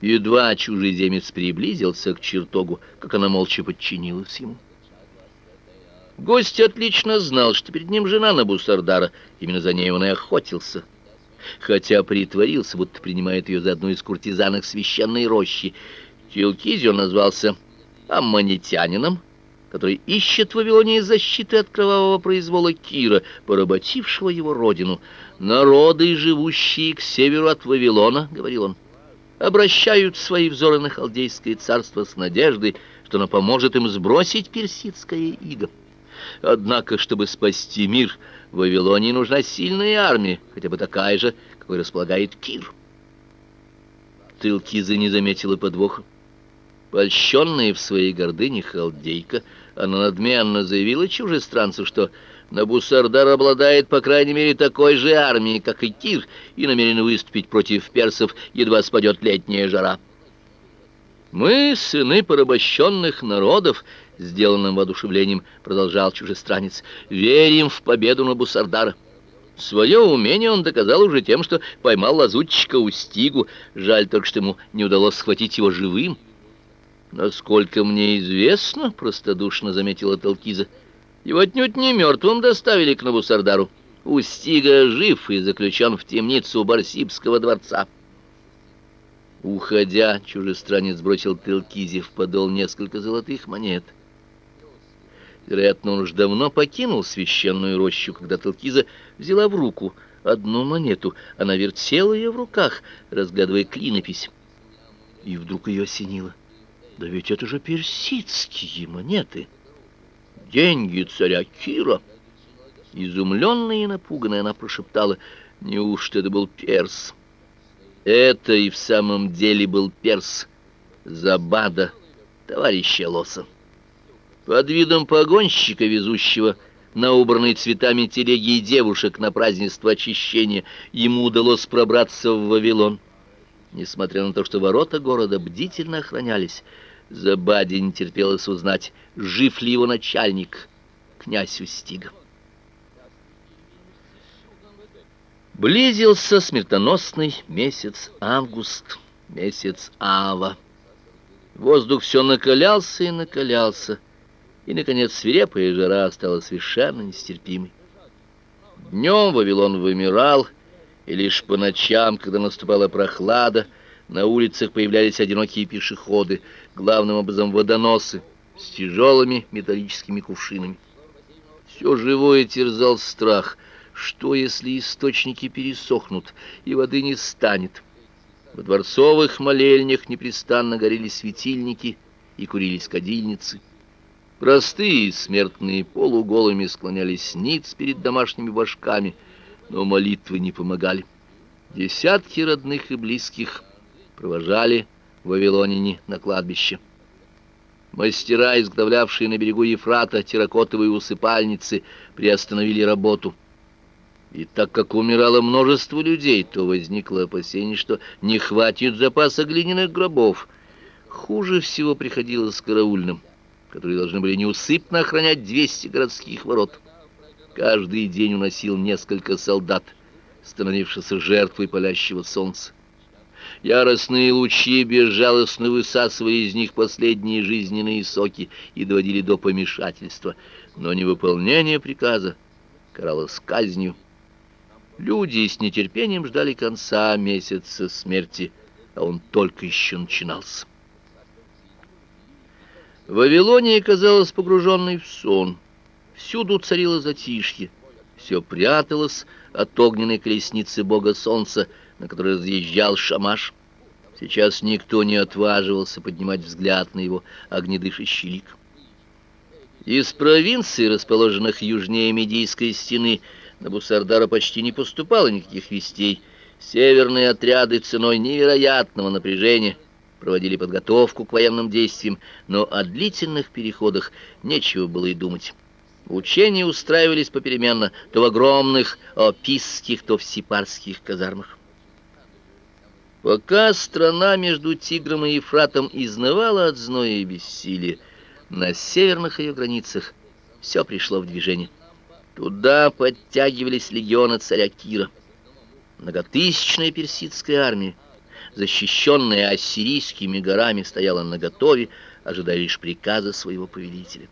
Едва чужеземец приблизился к чертогу, как она молча подчинилась ему. Гость отлично знал, что перед ним жена Набусардара, именно за ней он и охотился. Хотя притворился, будто принимает ее за одну из куртизанок священной рощи, Тилкизио назвался аммонитянином, который ищет в Вавилоне защиты от кровавого произвола Кира, поработившего его родину. «Народы, живущие к северу от Вавилона, — говорил он, — обращают свои взоры на халдейское царство с надеждой, что оно поможет им сбросить персидское иго. Однако, чтобы спасти мир, в Вавилонии нужна сильная армия, хотя бы такая же, какой располагает Кир». Тылкиза не заметила подвоха. Польщенная в своей гордыне халдейка, она надменно заявила чужестранцу, что Набусардар обладает, по крайней мере, такой же армией, как и Кир, и намерен выступить против персов, едва спадет летняя жара. «Мы, сыны порабощенных народов», — сделанным воодушевлением продолжал чужестранец, — «верим в победу Набусардара». Свое умение он доказал уже тем, что поймал лазутчика у стигу. Жаль только, что ему не удалось схватить его живым. «Насколько мне известно, — простодушно заметила Талкиза, — его отнюдь не мертвым доставили к Навусардару. Устига жив и заключен в темницу Барсибского дворца». Уходя, чужестранец бросил Телкизе в подол несколько золотых монет. Вероятно, он уж давно покинул священную рощу, когда Телкиза взяла в руку одну монету. Она вертела ее в руках, разглядывая клинопись. И вдруг ее осенило. Да ведь это же персидские монеты. Деньги царя Кира. Изумленная и напуганная она прошептала, неужто это был перс? Это и в самом деле был перс Забада, товарища Лоса. Под видом погонщика, везущего на убранной цветами телеги и девушек на празднество очищения, ему удалось пробраться в Вавилон. Несмотря на то, что ворота города бдительно охранялись, Забаде не терпелось узнать, жив ли его начальник, князь Устига. Близился смертоносный месяц август, месяц Ава. Воздух все накалялся и накалялся, и, наконец, свирепая жара стала совершенно нестерпимой. Днем Вавилон вымирал, и лишь по ночам, когда наступала прохлада, на улицах появлялись одинокие пешеходы, главным образом водоносы с тяжелыми металлическими кувшинами. Все живое терзал страх. Что, если источники пересохнут и воды не станет? В дворцовых молельнях непрестанно горели светильники и курились кадильницы. Простые смертные полуголыми склонялись ниц перед домашними башками, но молитвы не помогали. Десятки родных и близких провожали вавилоняне на кладбище. Мастера, изготовлявшие на берегу Ефрата терракотовые усыпальницы, приостановили работу. И так как умирало множество людей, то возникло опасение, что не хватит запаса глиняных гробов. Хуже всего приходилось караульным, которые должны были неусыпно охранять 200 городских ворот. Каждый день уносил несколько солдат, становившихся жертвой палящего солнца. Яростные лучи безжалостно высасывали из них последние жизненные соки и доводили до помешательства, но невыполнение приказа каралось казнью. Люди с нетерпением ждали конца месяца смерти, а он только еще начинался. Вавилония казалась погруженной в сон. Всюду царило затишье, все пряталось от огненной колесницы бога солнца, на которой разъезжал шамаш. Сейчас никто не отваживался поднимать взгляд на его огнедышащий лик. Из провинций, расположенных южнее Медийской стены, на Бусардара почти не поступало никаких вестей. Северные отряды ценой невероятного напряжения проводили подготовку к военным действиям, но о длительных переходах нечего было и думать. Учения устраивались попеременно то в огромных описских, то в сипарских казармах. Пока страна между Тигром и Ефратом изнывала от зноя и бессилия, на северных ее границах все пришло в движение. Туда подтягивались легионы царя Кира. Многотысячная персидская армия, защищенная ассирийскими горами, стояла наготове, ожидая лишь приказа своего повелителя.